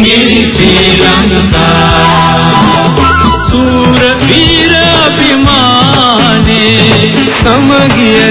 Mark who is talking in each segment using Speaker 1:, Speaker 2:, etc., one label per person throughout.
Speaker 1: රංගිරි ශ්‍රී ලංකා සූර වීර අභිමානේ සමගිය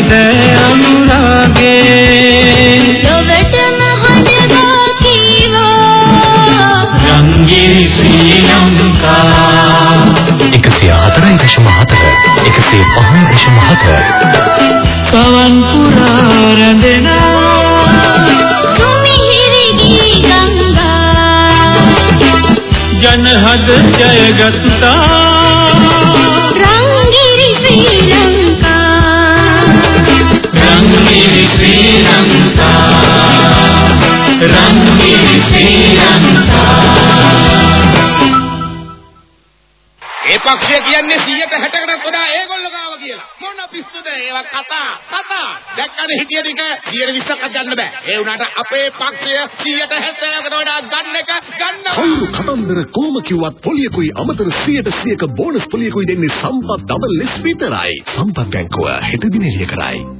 Speaker 2: පක්ෂය කියන්නේ 160කටත් වඩා ඒගොල්ලෝ ගාව කියලා. මොන පිස්සුද ඒවා කතා කතා. දැක්කද හිටිය ටික 120ක් ගන්න බෑ. ඒ වුණාට අපේ පක්ෂය 170කට වඩා ගන්න එක ගන්න.
Speaker 3: කවුරු කතන්දර කොහොම කිව්වත් පොලියකුයි අමතර 100%ක බෝනස් පොලියකුයි දෙන්නේ සම්පත් ඩබල් ලෙස් විතරයි. සම්පත් බැංකුව හෙට දින එළිය කරයි.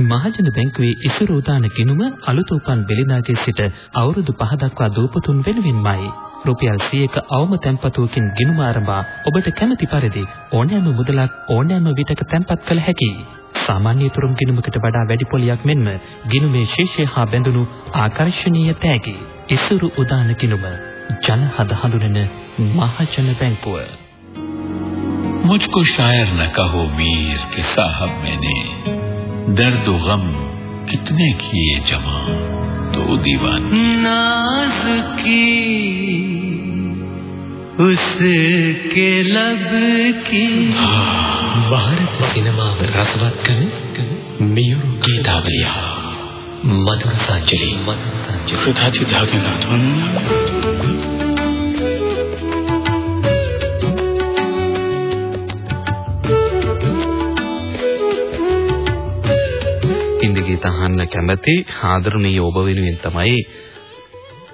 Speaker 4: මහජන බැංකුවේ ඉසුරු උදාන ගිණුම අලුත උපන් බෙලිනාගේ සිට අවුරුදු 5 දක්වා දූපතුන් වෙනුවෙන්මයි. රුපියල් 100ක අවම තැන්පතුවකින් ගිණුම ආරම්භ ඔබට කැමති පරිදි ඕනෑම මුදලක් ඕනෑම විටක තැන්පත් කළ හැකියි. සාමාන්‍ය තුරුම් ගිණුමකට වඩා වැඩි පොලියක් මෙන්ම ගිණුමේ ශීර්ෂය හා බැඳුණු ආකර්ශනීය තෑගි. ඉසුරු උදාන ගිණුම ජන හද හඳුනන මහජන බැංකුව.
Speaker 5: मुझको शायर न कहो मीर के साहब मैंने दर्द गम कितने किए जमा? तो दीवान।
Speaker 1: नाज की उसके लब की।
Speaker 4: भारत सिनेमा रसवत करें। की गीतावलिया मधुर सांचली मधुर सांचली
Speaker 5: सुधा जी धागे
Speaker 4: හින්දි ගීත අහන්න කැමති ආදරණීය ඔබ වෙනුවෙන් තමයි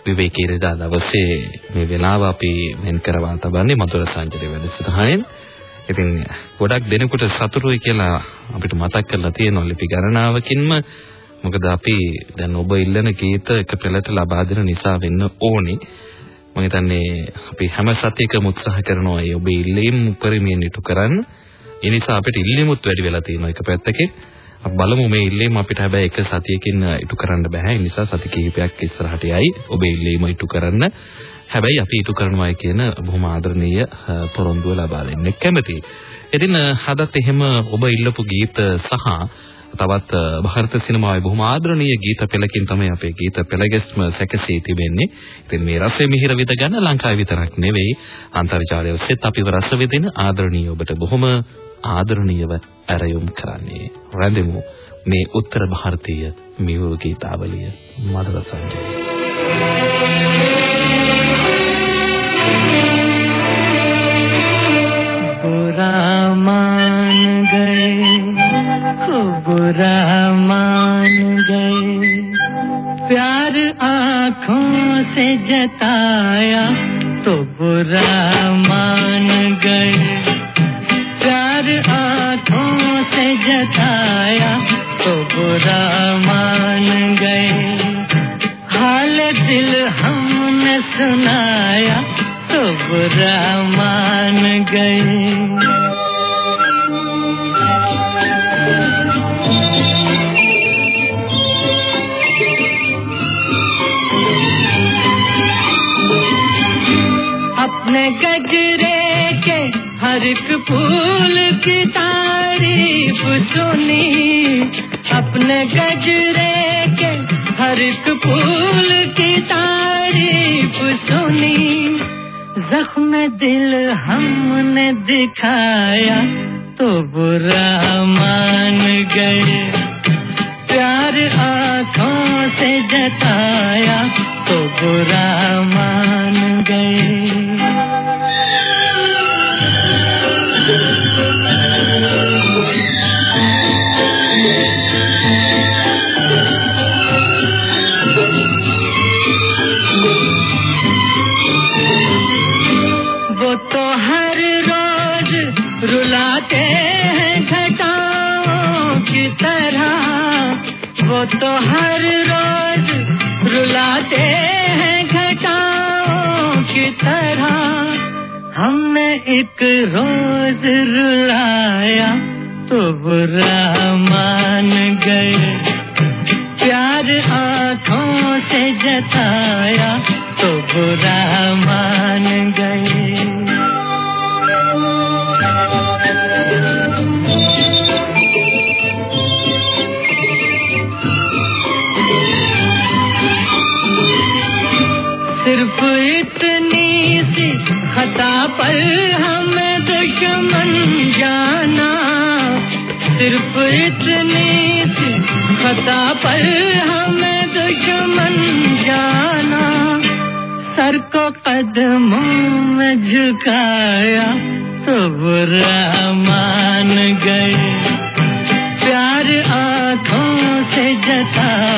Speaker 4: විවේකී රදා දවසේ මේ වෙලාව අපි මෙන් කරවා තබන්නේ මధుර සංජලි වැඩසටහනෙන්. ඉතින් ගොඩක් දෙනෙකුට සතුටුයි කියලා අපිට මතක් කරලා තියෙනවා ලිපි ගණනාවකින්ම මොකද අපි දැන් ඔබ ඉල්ලන ගීත එක පෙළට ලබා දෙන නිසා වෙන්න ඕනි. මම හිතන්නේ අපි හැම සතියකම උත්සාහ කරනවා ඒ ඔබේ ඉල්ලීම් උපරිමයෙන් ඉටු කරන්න. ඒ නිසා අපිට ඉල්ලීමුත් වැඩි වෙලා තියෙනවා එක පැත්තකින්. අපි බලමු මේ ඉල්ලීම අපිට හැබැයි එක සතියකින් ඉටු කරන්න බෑ. ඒ නිසා සති කිහිපයක් ඉස්සරහට යයි ඔබේ ඉල්ලීම ඉටු කරන්න. හැබැයි අපි ඉටු කරනවායි කියන බොහොම ආදරණීය අ, පොරොන්දුව ලබා දෙන්න කැමතියි. ඉතින් අ, අදත් එහෙම ඔබ ඉල්ලපු ගීත සහ තවත් ಭಾರತ සිනමාවේ බොහොම ආදරණීය ගීත පෙළකින් තමයි අපේ ගීත පෙළගැස්ම සැකසී තිබෙන්නේ. ඉතින් මේ රසය මිහිර විඳ ගන්න ලංකාවේ විතරක් නෙවෙයි අන්තර්ජාලය ඔස්සේත් අපිව රස විඳින ආදරණීය ඔබට බොහොම ආදරණීයව ඇරයුම් කරන්නේ. රැඳෙමු මේ උත්තර ಭಾರತೀಯ මියුල් ගීතාවලිය මද
Speaker 1: රසංජය. रामान गए हो बुरा मान गए। प्यार आँखों से जताया तो बुरा मान गए। प्यार आँखों से जताया तो बुरा मान गए। हाल दिल हमने सुनाया तो बुरा मान गए। अपने गजरे के हर एक फूल की तारीफ़ सुनी। अपने गजरे के हर एक फूल की तारीफ़ सुनी। जख्म दिल हमने दिखाया तो बुरा मान गए। प्यार आँखों से जताया तो बुरा तो हर रोज रुलाते हैं घटाओं की तरह। हमने एक रोज रुलाया तो बुरा मान गए। प्यार आँखों से जताया तो बुरा हमें दुश्मन जाना। सिर्फ़ इतनी खता पर हमें दुश्मन जाना। सर को कदमों में झुकाया तो बुरा मान गए। प्यार आँखों से जताया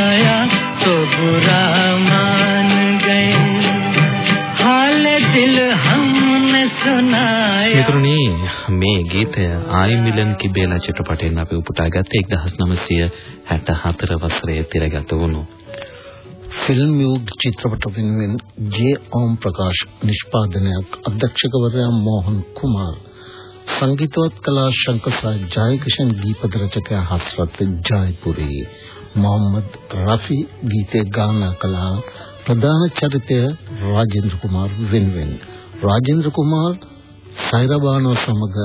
Speaker 4: ගීතය ආයි මිලන් කිබේලා චිත්‍රපටයෙන් අපි උපුටා ගත්තේ 1964 වසරේ තිරගත වුණු.
Speaker 6: ෆිල්ම් යුග් චිත්‍රපට වෙනුවෙන් ජේ ඕම් ප්‍රකාශ් නිෂ්පාදනයක් අධ්‍යක්ෂකවරයා මෝහන් කුමාර්. සංගීතවත් කලා ශංකසා ජයකිෂන් ගීපද රචකයා හස්රත් ජයපුරී. මොහම්මද් රෆි ගීතේ ගායනා කළා ප්‍රධාන චරිතය රාජේන්ද්‍ර කුමාර් වෙනුවෙන්. රාජේන්ද්‍ර කුමාර් සෛරබානෝ සමග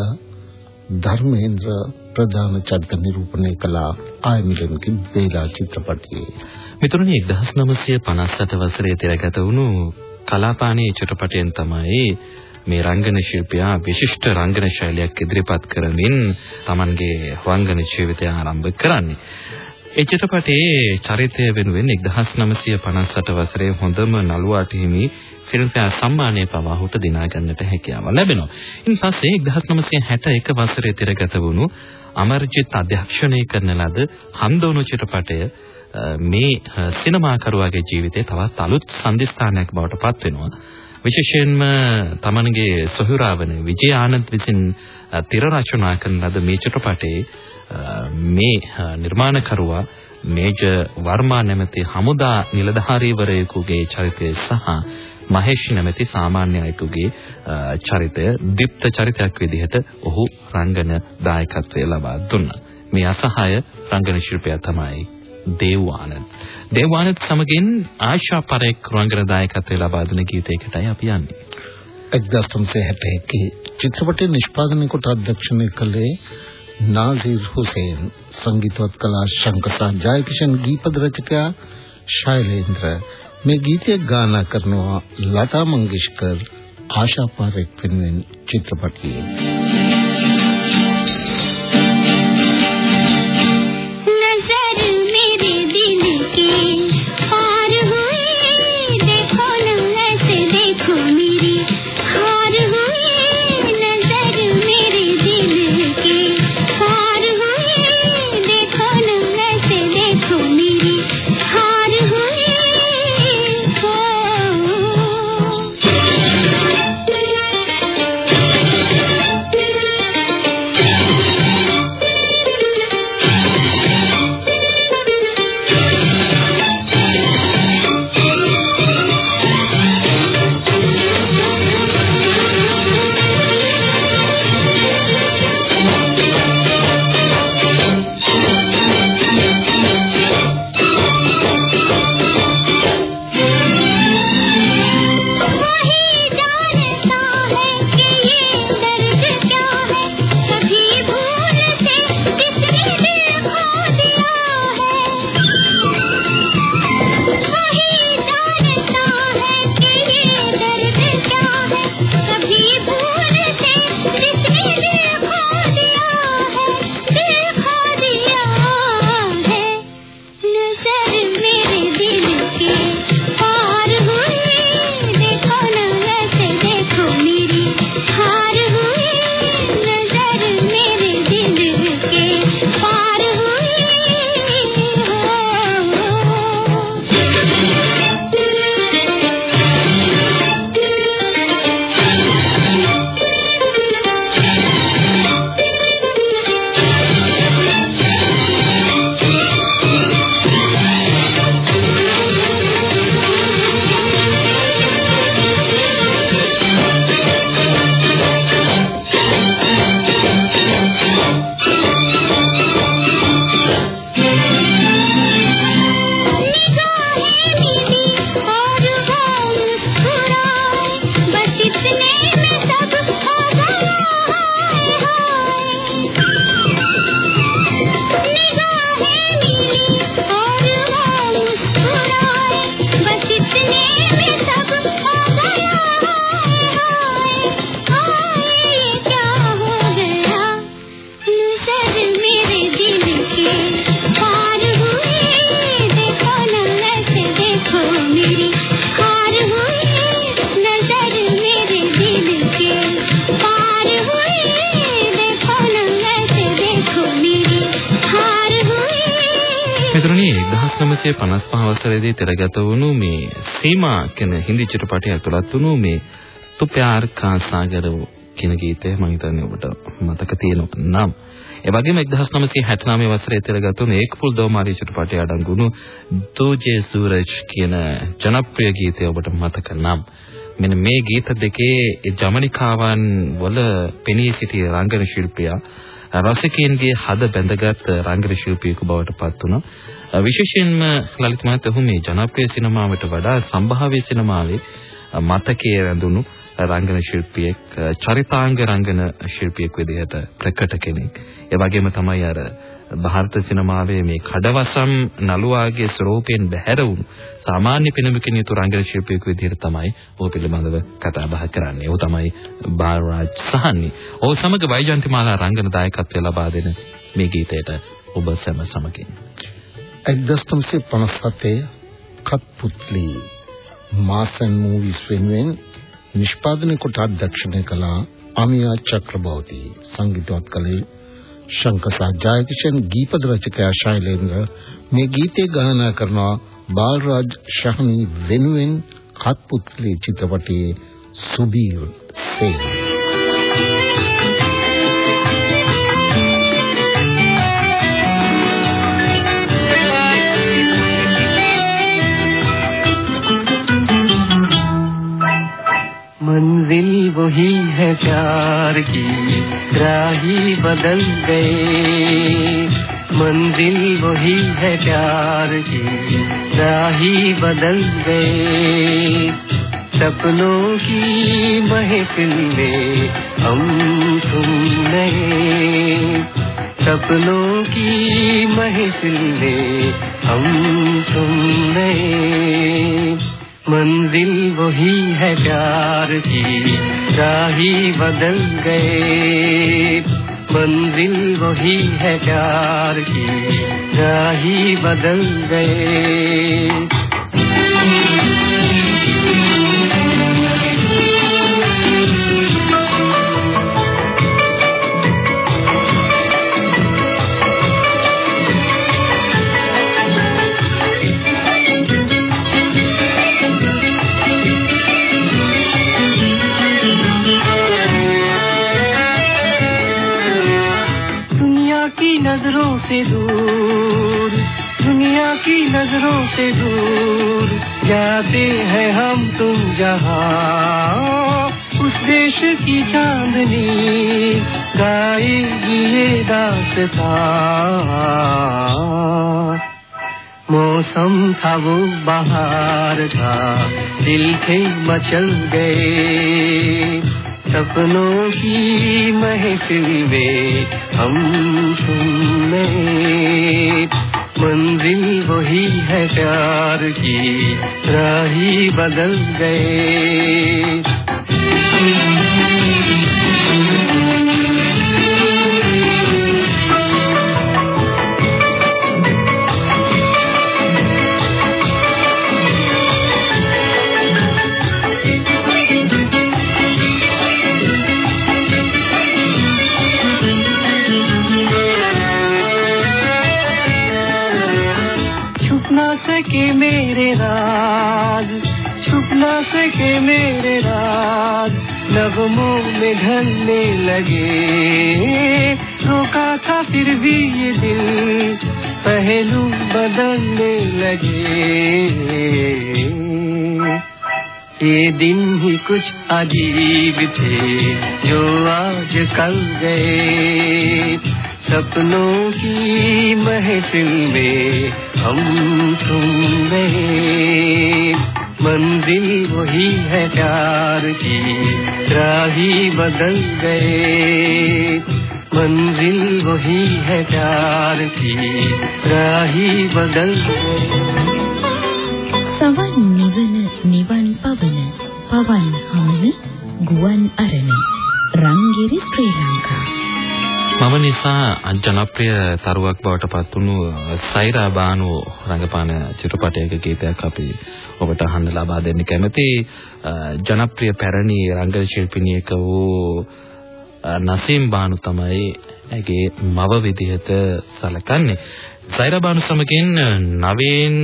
Speaker 6: ධර්මේන්ද්‍ර ප්‍රධාන චරිත නිරූපණය කළ ආයමිලන්ගේ බේලා චිත්‍රපටයේ
Speaker 4: මිතුරුනි 1958 වසරේ තිරගත වුණු කලාපාණී චිත්‍රපටයෙන් තමයි මේ රංගන ශිල්පියා විශිෂ්ට රංගන ශෛලියක් ඉදිරිපත් කරමින් Tamanගේ රංගන ජීවිතය ආරම්භ කරන්නේ. ඒ චිත්‍රපටයේ චරිතය වෙනුවෙන් 1958 වසරේ හොඳම නළුවාට හිමි ෆිල්ම්ෆෙයාර් සම්මානය පවා ඔහුට දිනා ගන්නට හැකියාව ලැබෙනවා. ඉන් පස්සේ 1961 වසරේ තිරගත වුණු අමර්ජිත් අධ්‍යක්ෂණය කරන ලද හන්දෝනු චිත්‍රපටය මේ සිනමාකරුවාගේ ජීවිතේ තවත් අලුත් සම්දිස්ථානයක් බවට පත් වෙනවා. විශේෂයෙන්ම තමන්ගේ සොහොරාවන විජය ආනන්ද විසින් තිර රචනා කරන ලද මේ චිත්‍රපටයේ මේ නිර්මාණකරුවා මේජර් වර්මා නැමැති හමුදා නිලධාරීවරයෙකුගේ චරිතය සහ මහේෂ් නැමැති සාමාන්‍ය අයෙකුගේ චරිතය දීප්ත චරිතයක් විදිහට ඔහු රංගන දායකත්වය ලබා දුන්නා. මේ අසහාය රංගන ශිල්පියා තමයි දේව් ආනන්ද. දේව් ආනන්ද සමගින් ආශා පරේක් රංගන දායකත්වය ලබා දුන ගීතයකටයි අපි යන්නේ.
Speaker 6: 1971 කී චිත්‍රපටයේ නිෂ්පාදනය කොට අධ්‍යක්ෂණය කළේ නාසිර් හුසේන් සංගීතවත් කලා ශංකසා ජයකිෂන් දීපද රචකයා ශෛලේන්ද්‍ර මේ ගීතය ගායනා කරනවා ලතා මංගেশකර් ආශා පාරෙක් වෙනුවෙන් චිත්‍රපටයේ.
Speaker 4: 1955 වසරේදී තිරගත වුණු මේ සීමා කියන හින්දි චිත්‍රපටය ඇතුළත් වුණු මේ තු ප්යාර් කා සාගර කියන ගීතය මම හිතන්නේ ඔබට මතක තියෙනවා. නම් ඒ වගේම 1969 වසරේ තිරගත වුණු ඒක් පුල් දෝමාරි චිත්‍රපටය අඩංගු වුණු දෝජේ සූරජ් කියන ජනප්‍රිය ගීතය ඔබට මතක නම්. මෙන්න මේ ගීත දෙකේ ජමනිකාවන් වල පෙනී සිටි රංගන ශිල්පියා රසිකයන්ගේ හද බැඳගත් රංගන ශිල්පියෙකු බවට පත් වුණා. විශේෂයෙන්ම ලලිත මහතා ඔහු මේ ජනප්‍රිය සිනමාවට වඩා සම්භාව්‍ය සිනමාවේ මතකයේ රැඳුණු රංගන ශිල්පියෙක් චරිතාංග රංගන ශිල්පියෙක් විදිහට ප්‍රකට කෙනෙක්. ඒ වගේම තමයි අර ಭಾರತ සිනමාවේ මේ කඩවසම් නළුවාගේ ස්වරූපයෙන් බැහැර වුණු සාමාන්‍ය පෙනුමකින් යුතු රංගන ශිල්පියෙකු විදිහට තමයි ඔහු පිළිබඳව කතා බහ කරන්නේ. ඔහු තමයි බාරාජ් සහනි. ඔහු සමග වෛජන්තිමාලා රංගන දායකත්වය ලබා දෙන මේ ගීතයට ඔබ සැම සමගින්
Speaker 6: 1957 කත්පුත්ලි මාසන් මූවිස් වෙනුවෙන් නිෂ්පාදනය කොට අධ්‍යක්ෂණය කළ අමියා චක්‍රබෝධි සංගීතවත් කළේ ශංකසා ජයකිෂන් ගීපද රචකයා ශෛලේන්ද්‍ර මේ ගීතය ගායනා කරනවා බාලරාජ් ශහනි වෙනුවෙන් කත්පුත්ලි චිත්‍රපටයේ සුබීර් සේන.
Speaker 7: वही है प्यार की राही बदल गए। मंजिल वही है प्यार की राही बदल गए। सपनों की महफिल में हम तुम नए। सपनों की महफिल में हम तुम नए। मंजिल वही है प्यार की राही बदल गए। मंजिल वही है प्यार की राही बदल गए। नज़रों से दूर जाते हैं हम तुम जहाँ। उस देश की चांदनी गाएगी ये दासता। मौसम था वो बाहर का दिल थे मचल गए। सपनों की महफिल में हम तुम मंजिल वही है प्यार की राही बदल गए। मेरे राज, छुप ना सके मेरे राज। नगमों में ढलने लगे। रोका था फिर भी ये दिल, पहलू बदलने लगे। ये दिन ही कुछ अजीब थे, जो आज कल गए। सपनों की महफिल में हम तुम रहे मंजिल वही है प्यार की राही बदल गए मंजिल वही है प्यार की राही बदल
Speaker 8: සවන් නිවන නිවන් පවන පවන් හමන ගුවන් අරණ රංගිරි ශ්‍රී ලංකා
Speaker 4: මම නිසා ජනප්‍රිය තරුවක් බවට පත් වුණු සෛරා බානු රංගපාන චිත්‍රපටයක ගීතයක් අපි ඔබට අහන්න ලබා දෙන්න කැමති ජනප්‍රිය පැරණි රංගන ශිල්පිනියක වූ නසීම් බානු තමයි ඇගේ මව විදිහට සැලකන්නේ. සෛරා බානු සමගින් නවීන්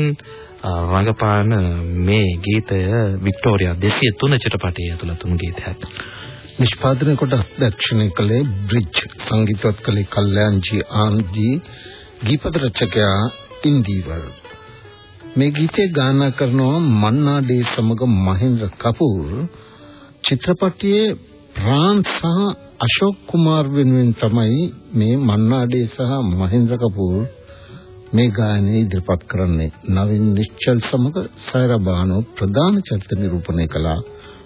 Speaker 4: අ, රංගපාන මේ ගීතය වික්ටෝරියා 203 චිත්‍රපටයේ ඇතුළත් වුණු ගීතයක්.
Speaker 6: නිෂ්පාදනය කොට අධ්‍යක්ෂණය කළේ බ්‍රිජ් සංගීතවත් කළේ කල්යාන්ජී ආන්ජී ගීපද රචකයා ඉන්දීවර් මේ ගීතය ගායනා කරනවා මන්නා ඩේ සමග මහෙන්ද්‍ර කපූර්. චිත්‍රපටයේ ප්‍රාන් සහ අශෝක් කුමාර් වෙනුවෙන් තමයි මේ මන්නා ඩේ සහ මහෙන්ද්‍ර කපූර් මේ ගායනය ඉදිරිපත් කරන්නේ. නවීන් නිශ්චල් සමග සෛරා බානෝ ප්‍රධාන චරිත නිරූපණය කළ.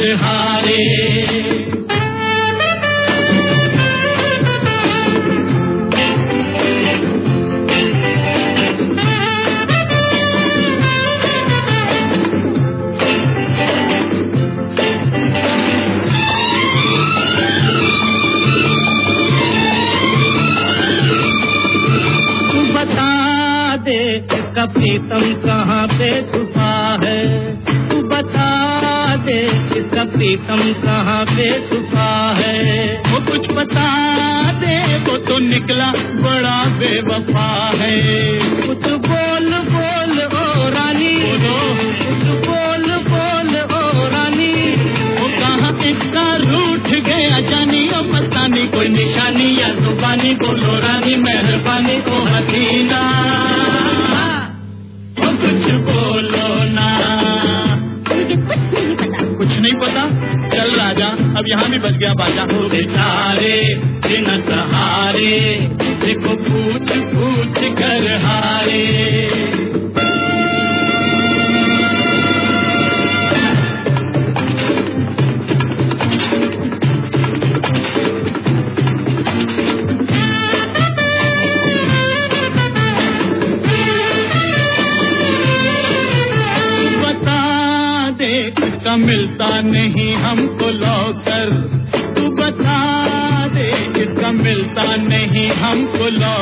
Speaker 9: हारे। कभी तुम कहाँ पे इसका प्रीतम कहाँ छुपा है? वो कुछ बता दे वो तो निकला बड़ा बेवफा है। कुछ बोल बोल ओ रानी। कुछ बोल बोल ओ रानी। वो कहाँ इसका रूठ गया जानी? ओ मस्तानी कोई निशानी या जुबानी। बोलो रानी मेहरबानी को हसीना। बलहुल सारे दिन सहारे देखो पूछ पूछ कर मिलता नहीं हमको। हमको लौकर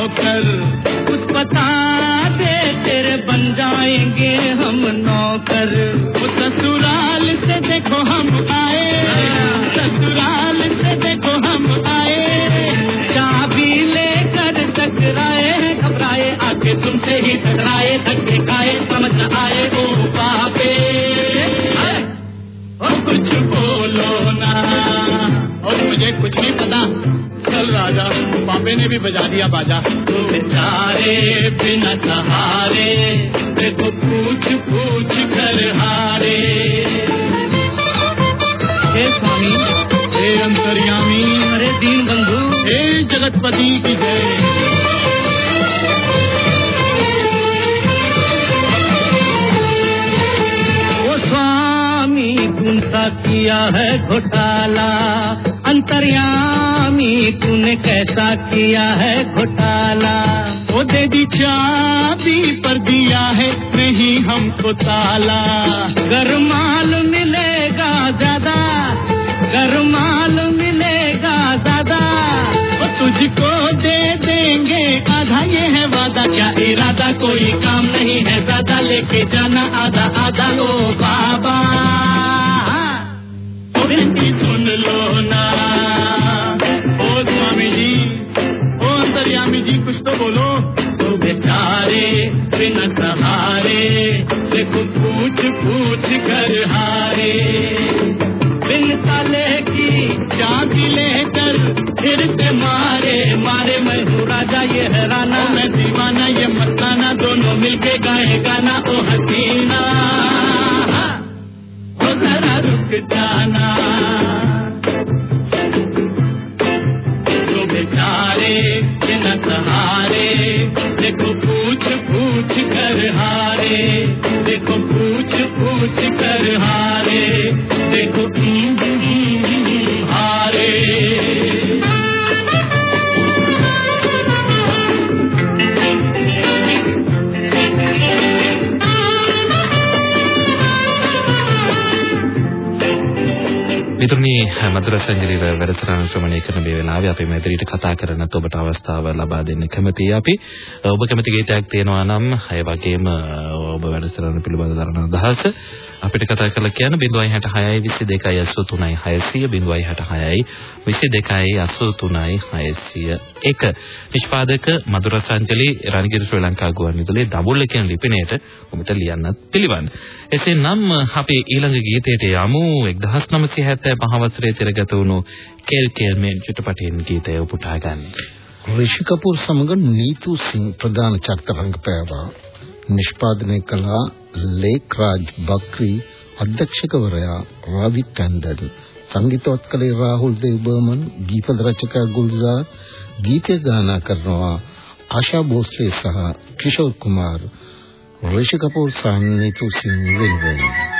Speaker 9: जगतपति की जय सा किया है घोटाला, अंतर्यामी तूने कैसा किया है घोटाला। वो दे दी चाबी पर दिया है, नहीं हमको ताला। घर माल मिलेगा ज़्यादा घर कोई काम नहीं है, ज़्यादा लेके जाना आधा आधा ओ बाबा। विनती सुन लो ना। ओ स्वामी जी, ओ अंतर्यामी जी, कुछ तो बोलो। तो बेचारे, बिना सहारे, देखो पूछ पूछ कर हारे। बिन ताले की चाबी लेकर फिर से मारे। मारे मैं हूँ राजा, ये हैराना मैं दीवाना, ये मस्ताना, दोनों मिलके गाए गाना। ओ हसीना, ओ जरा रुक जाना।
Speaker 4: මිතුරනි මధుර සංගීත වැඩසටහන ශ්‍රවණය කරන මේ වෙලාවේ අපි මේ ඉදිරියට කතා කරනත් ඔබට අවස්ථාව ලබා දෙන්න කැමතියි අපි. ඔබ කැමති ගීතයක් තියෙනවා නම් ඒ වගේම ඔබ වැඩසටහන පිළිබඳ දරන අදහස අපිට කතා කරලා කියන්න 066 22 83 600 066 22 නිෂ්පාදක මధుර සංජලි රණගිරි ශ්‍රී ලංකා ගුවන්විදුලියේ දඹුල්ල කියන ලිපිණයට ඔබට ලියන්නත් පිළිවන්. එසේනම් අපි ඊළඟ ගීතයට යමු 1975 වසරේ තිරගත වුණු කෙල් කෙල් මේ චිත්‍රපටයෙන් ගීතය උපුටා ගන්න.
Speaker 6: රිෂි කපූර් සමග නීතු සිං ප්‍රධාන චරිත රංගපෑවා. නිෂ්පාදනය කළ ලේක් රාජ් බක්රි අධ්‍යක්ෂකවරයා රවි ටන්ඩන් සංගීතවත් කළේ රාහුල් දේවබර්මන් ගීත රචකයා ගුල්සාර් ගීතය ගායනා කරනවා ආශා භෝස්ලේ සහ කිෂෝර් කුමාර්. රිෂි කපූර් සහ නීතු සිං වෙනුවෙන්.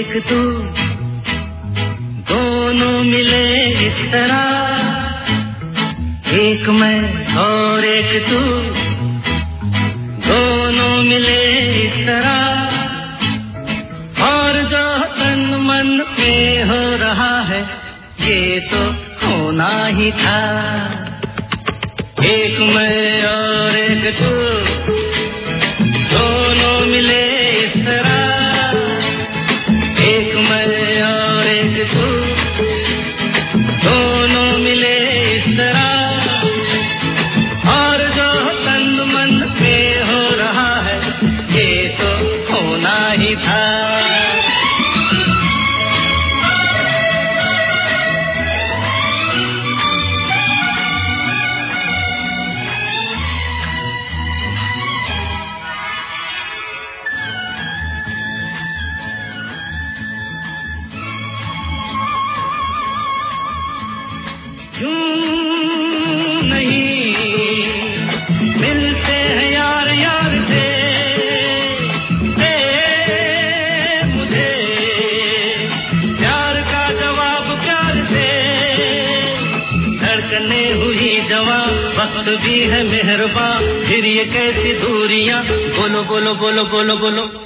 Speaker 10: एक तू। दोनों मिले इस तरह। एक मैं और एक तू। दोनों मिले इस तरह। और जो तन मन में हो रहा है, ये तो होना ही था। एक मैं कैसी दूरियां बोलो बोलो बोलो बोलो बोलो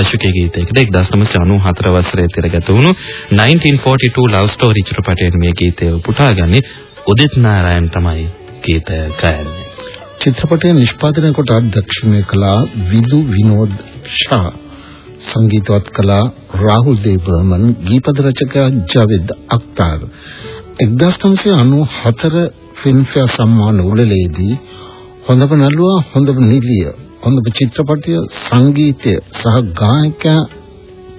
Speaker 4: දශකයේ ගීතයකට 1994 වසරේ තිරගත වුණු 1942 Love Story චිත්‍රපටයෙන් මේ ගීතය උපුටාගන්නේ උදිත් නාරායන් තමයි ගීතය ගයන්නේ.
Speaker 6: චිත්‍රපටය නිෂ්පාදනය කොට අධ්‍යක්ෂණය කළ විදු විනෝද් ෂා සංගීතවත් කළ රාහුල් දේවබර්මන් ගීපද රචකයා ජවිද් අක්තාර් 1994 ෆිල්ම්ෆෙයාර් සම්මාන උළෙලේදී හොඳම නළුවා හොඳම නිළිය හොඳම චිත්‍රපටය සංගීතය සහ ගායකයා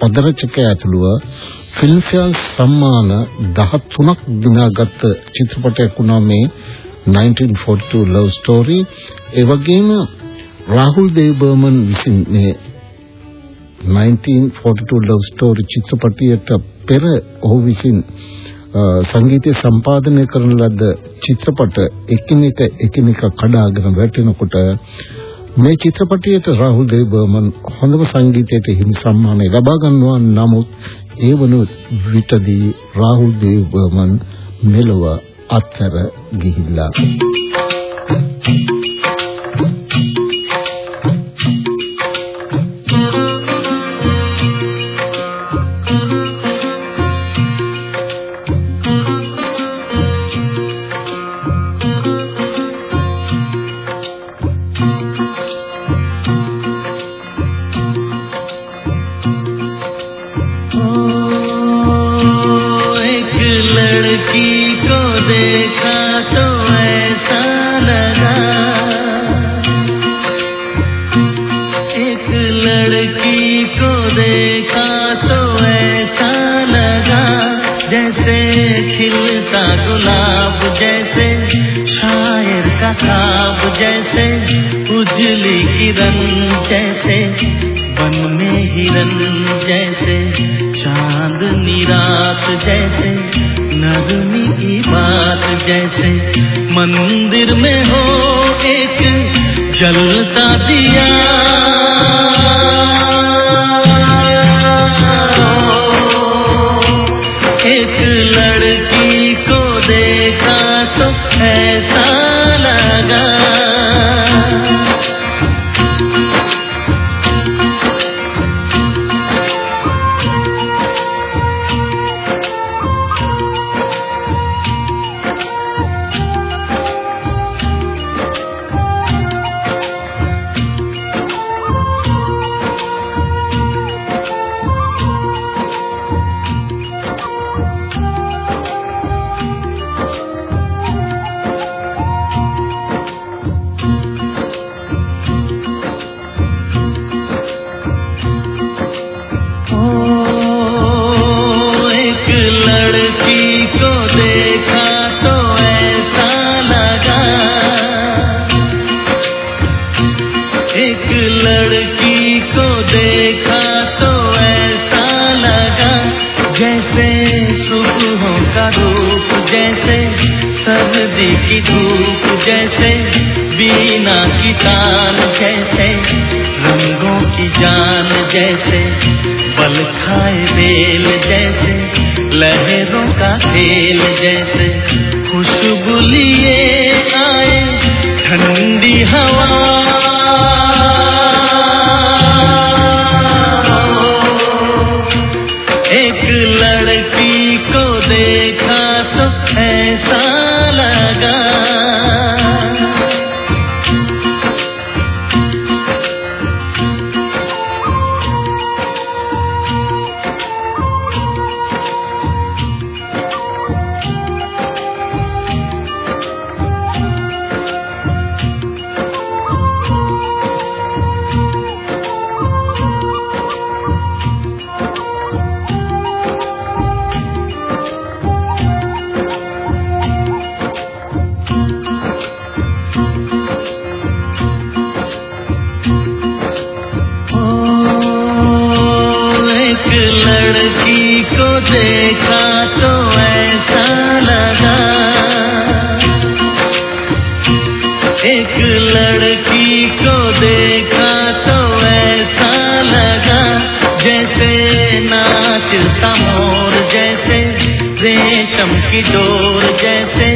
Speaker 6: පද රචකයා ඇතුළුව ෆිල්ම්ෆෙයාර් සම්මාන 13ක් දිනාගත් චිත්‍රපටයක් වුණා මේ 1942 love story. ඒ වගේම රාහුල් දේවබර්මන් විසින් මේ 1942 love story චිත්‍රපටයට පෙර ඔහු විසින් අ, සංගීතය සම්පාදනය කරන ලද චිත්‍රපට එකිනෙක එකිනෙක කඩාගෙන වැටෙනකොට මේ චිත්‍රපටයට රාහුල් දේවබර්මන් හොඳම සංගීතයට හිමි සම්මානය ලබා ගන්නවා. නමුත් ඒ වන විටදී රාහුල් දේවබර්මන් මෙලොව අත්හැර ගිහිල්ලා
Speaker 10: एक खाब जैसे, उजली किरण जैसे बन में हिरन जैसे चाँद निरात जैसे, नगमी की बात जैसे। मंदिर में हो एक जलता दिया एक लड़की को देखा तो ऐसा लगा, जैसे सुबहों का रूप जैसे सर्दी की धूप, जैसे बीना की तान, जैसे रंगों की जान, जैसे बल खाए बेल जैसे लहरों का खेल, जैसे खुशबू आए ठंडी हवा। लड़की को देखा तो ऐसा लगा जैसे नाचता मोर, जैसे रेशम की डोर, जैसे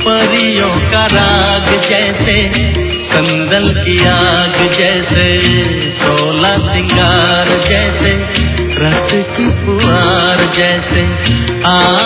Speaker 10: परियों का राग, जैसे बदल की आग, जैसे सोलह सिंगार, जैसे रस की पुआर, जैसे आहिस्ता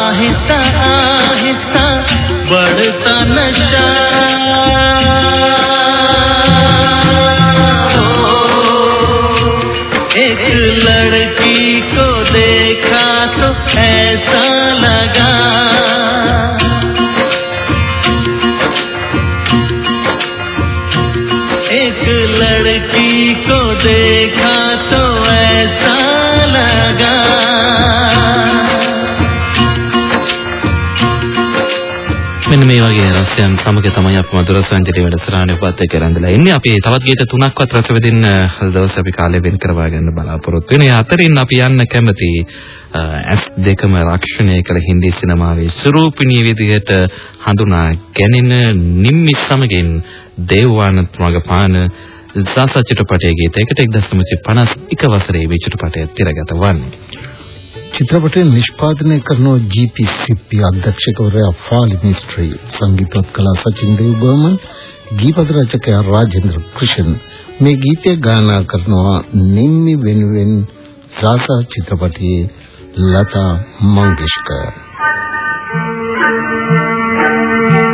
Speaker 4: වගේ රසයන් සමග තමයි අපි මధుර සංජිතේ වැඩසටහනේ පත් එක්ක රැඳලා ඉන්නේ. අපි තවත් ගීත තුනක්වත් රස විඳින්න අද දවසේ අපි කාලය වෙන් කරවා ගන්න බලාපොරොත්තු වෙන. ඒ අතරින් අපි යන්න කැමති ඇස් දෙකම රක්ෂණය කළ හින්දි සිනමාවේ ස්වරූපිණී විදිහට හඳුනා ගැනෙන නිම්මි සමගින් දේවානත් මගපාන සාස චිත්‍රපටයේ ගීතයකට 1951 වසරේ මේ චිත්‍රපටය තිරගත වන්නේ.
Speaker 6: චිත්‍රපටය නිෂ්පාදනය කරන ජී.පී. සිප්පි අධ්‍යක්ෂකවරයා ෆාලි මිස්ට්‍රී සංගීතවත් කලා සචින් දේවබර්මන් ගීපද රචකයා රාජේන්ද්‍ර ක්‍රිෂන් මේ ගීතය ගායනා කරනවා නිම්මි වෙනුවෙන් සාසා චිත්‍රපටයේ ලතා මංගেশකර්
Speaker 8: පවන්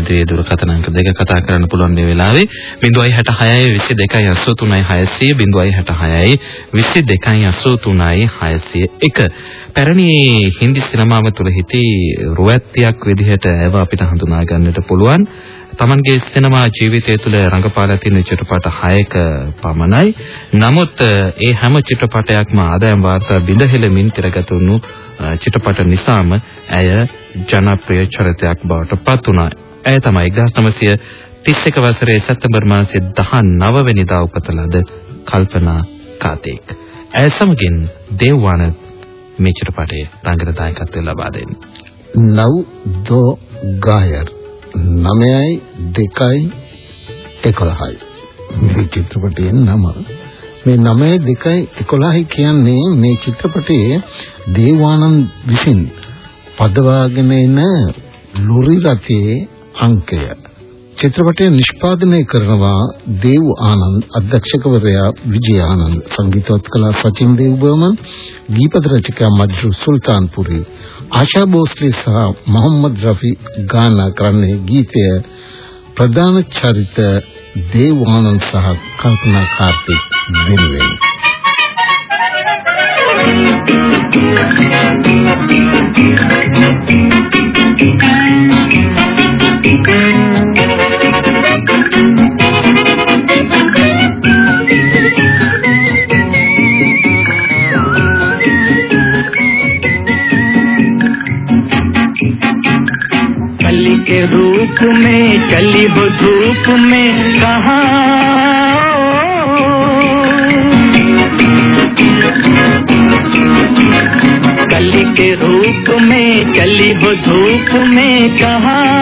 Speaker 4: කරනවා අපේ මැදිරියේ දුරකථන අංක දෙක කතා කරන්න පුළුවන් මේ වෙලාවේ 066 22 83 600 066 22 601 පැරණි හින්දි සිනමාව තුළ සිටි රුවැත්තියක් විදිහට ඒව අපිට හඳුනා ගන්නට පුළුවන් තමන්ගේ සිනමා ජීවිතය තුළ රංගපාලා තියෙන චිත්‍රපට 6ක පමණයි. නමුත් ඒ හැම චිත්‍රපටයක්ම ආදායම් වාර්තා බිඳහෙළමින් තිරගත වුණු චිත්‍රපට නිසාම ඇය ජනප්‍රිය චරිතයක් බවට පත් වුණා. ඇය තමයි 1931 වසරේ සැප්තැම්බර් මාසයේ 19 වෙනිදා උපත ලද කල්පනා කාතේක්. ඇය සමගින් දේවාන මේ චිත්‍රපටයේ රංගන දායකත්වය ලබා දෙන්නේ.
Speaker 6: නව් දෝ ගායර් 9යි 2යි 11යි මේ චිත්‍රපටයේ නම මේ 9යි 2යි 11යි කියන්නේ මේ චිත්‍රපටයේ දේවානන්ද විසින් පදවාගෙන එන ලොරි රථයේ අංකය. චිත්‍රපටය නිෂ්පාදනය කරනවා දේව් ආනන්ද අධ්‍යක්ෂකවරයා විජය ආනන්ද සංගීතවත් කලා සචින් දේව් බර්මන් ගීපද රචකයා මජ්රු සුල්තාන්පුරි ආශා භෝස්ලේ සහ මොහම්මද් රෆි ගායනා කරන්නේ ගීතය ප්‍රධාන චරිත දේව් ආනන්ද සහ කල්පනා කාර්තික් වෙනුවෙන්.
Speaker 11: कली रूप में धूप में कहा? कली रूप में धूप में कहा?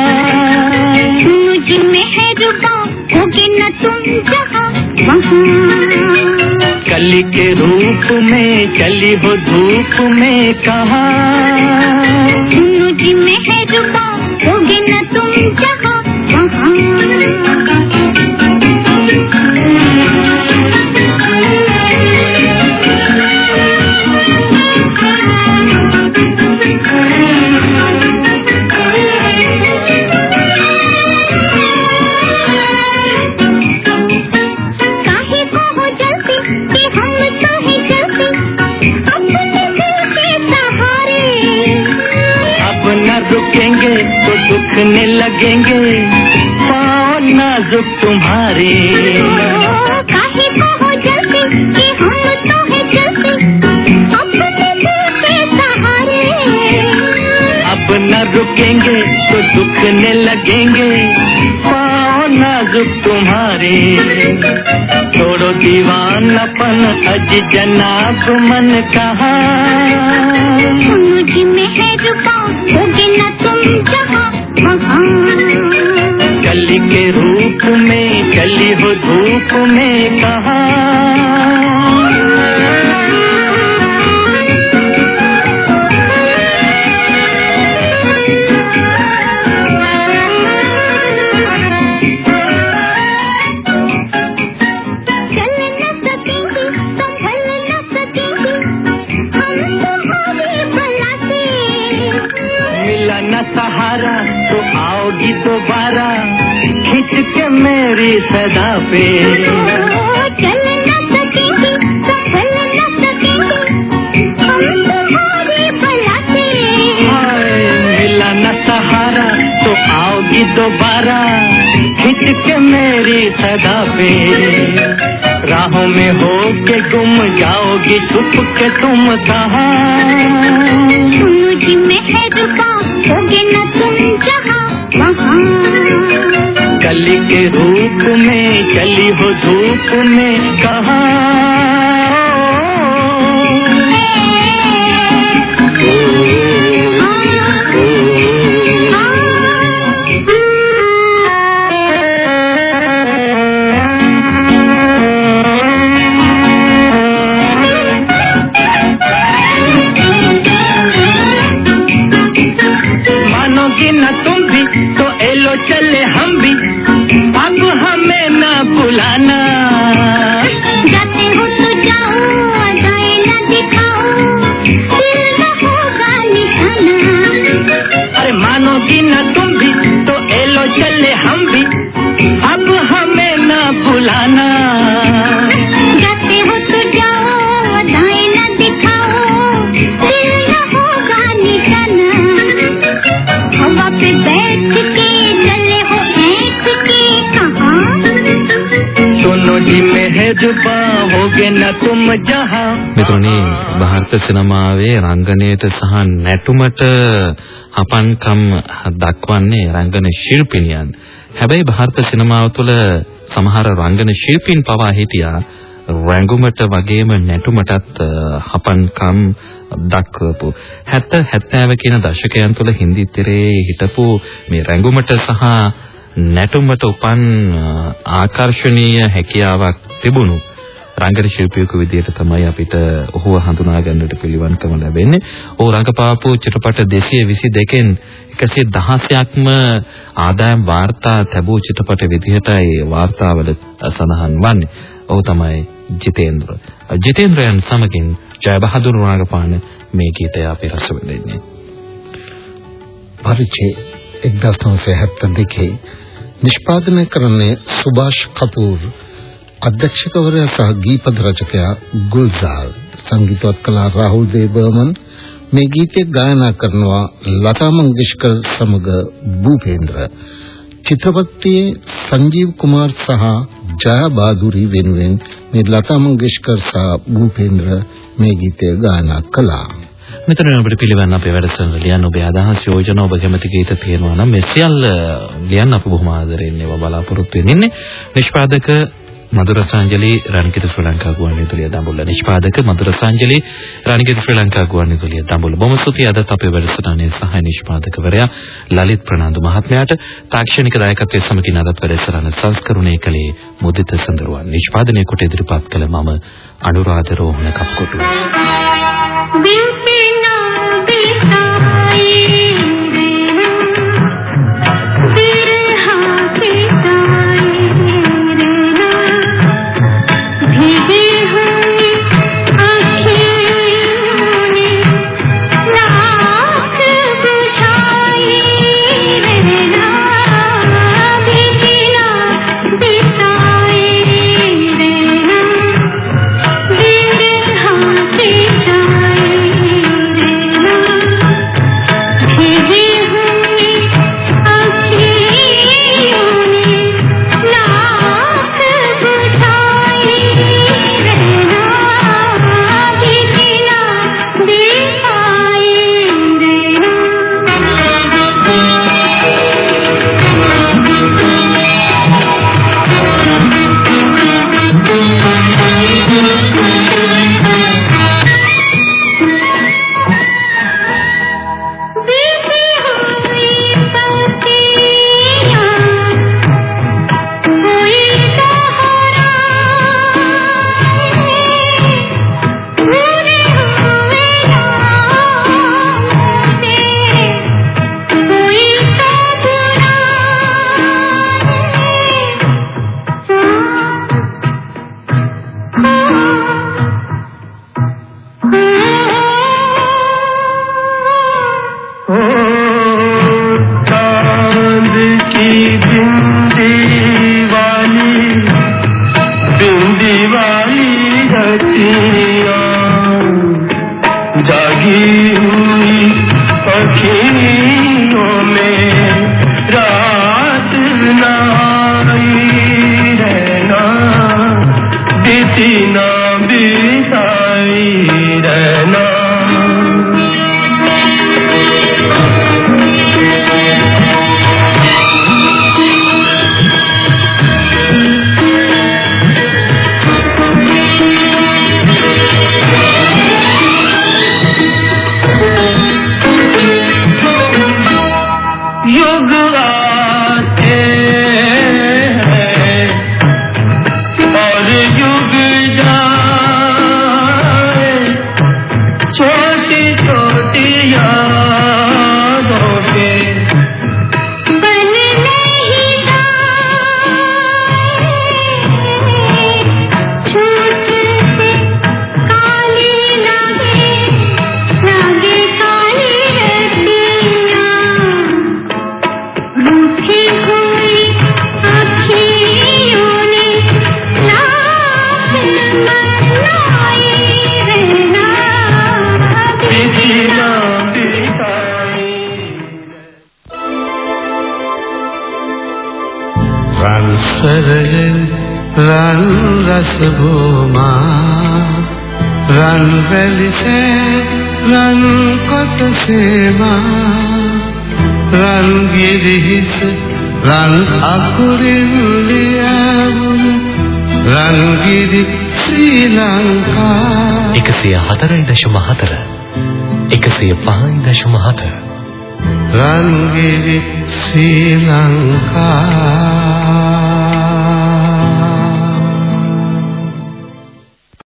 Speaker 11: कली के रूप में चली हो धूप में कहा?
Speaker 12: में है रुका तुम जहाँ।
Speaker 11: रोने लगेंगे। पाँव नाजुक तुम्हारे। रुकेंगे तो दुखने लगेंगे। पाँव नाजुक तुम्हारे। छोड़ो दीवानापन अज जना तुमन कहा। के रूप पे।
Speaker 12: चल न सकेंगे संभल न सकेंगे हम तुम्हारे बला से
Speaker 11: हाय, मिला न सहारा तो आओगी दोबारा। खींच के मेरी सदा पे। राहों में हो के गुम जाओगी छुप के तुम कहा
Speaker 12: मुझमें है रुपा होगे न तुम जहाँ। वहाँ
Speaker 11: कली के रूप चली हो धूप में कहा?
Speaker 4: මෙතුණි ಭಾರತ සිනමාවේ රංගනයට සහ නැටුමට හපන්කම් දක්වන්නේ රංගන ශිල්පිනියන්. හැබැයි ಭಾರತ සිනමාව තුළ සමහර රංගන ශිල්පීන් පවා හිටියා රංගුමට වගේම නැටුමටත් හපන්කම් දක්වපු 70 70 කියන දශකයන් තුළ හින්දි තිරේ හිටපු මේ රංගුමට සහ නැටුමට උපන් ආකර්ශනීය හැකියාවක් තිබුණු රංගන ශිල්පියෙකු විදිහට තමයි අපිට ඔහුව හඳුනා ගන්නට පිළිවන්කම ලැබෙන්නේ. ඔහු රංගපාපු චිත්‍රපට 222න් 116ක්ම ආදායම් වාර්තා ලැබූ චිත්‍රපට විදිහටයි වාර්තාවල සඳහන් වන්නේ. ඔහු තමයි ජිතේන්ද්‍ර. ජිතේන්ද්‍රයන් සමගින් ජයබහදුර රාගපාන මේ ගීතය අපි රස විඳින්නේ.
Speaker 6: පරිචය 1972 නිෂ්පාදනය කරන්නේ සුභාෂ් කපූර් අධ්‍යක්ෂකවරයා සහ ගීපද රචකයා ගුල්සාර් සංගීතවත් කලා රාහුල් දේවබර්මන් මේ ගීතය ගායනා කරනවා ලතා මංගেশකර් සමග භූපේන්ද්‍ර. චිත්‍රපටයේ සංජීව් කුමාර් සහ ජයා බාදුරි වෙනුවෙන් මේ ලතා මංගেশකර් සහ භූපේන්ද්‍ර මේ ගීතය ගායනා කළා.
Speaker 4: මෙතන අපිට පිළිවන්න අපේ වැඩසටහන ලියන්න ඔබේ අදහස් යෝජනා ඔබ කැමති ගීත තියෙනවා නම් මේ සියල්ල ලියන්න අපි බොහොම ආදරෙන් ඒවා බලාපොරොත්තු වෙන්නේ නිෂ්පාදක මధుරසංජලී රණකිර ශ්‍රී ලංකා ගුවන්විදුලිය දඹුල්ල නිෂ්පාදක මధుරසංජලී රණකිර ශ්‍රී ලංකා ගුවන්විදුලිය දඹුල්ල බොහොම ස්තුතියි අදත් අපේ වැඩසටහනේ සහාය නිෂ්පාදකවරයා ලලිත් ප්‍රනාන්දු මහත්මයාට තාක්ෂණික දායකත්වයේ සමගින් අදත් වැඩසටහන සංස්කරණය කළේ මුදිත සඳරුවන් නිෂ්පාදනය කොට ඉදිරිපත් කළ මම අනුරාධ රෝහණ කප්කොටුව.
Speaker 13: බිම්පිනා බිතායේ
Speaker 14: 104.4 105.4
Speaker 13: රන් ගිරි ශ්‍රී ලංකා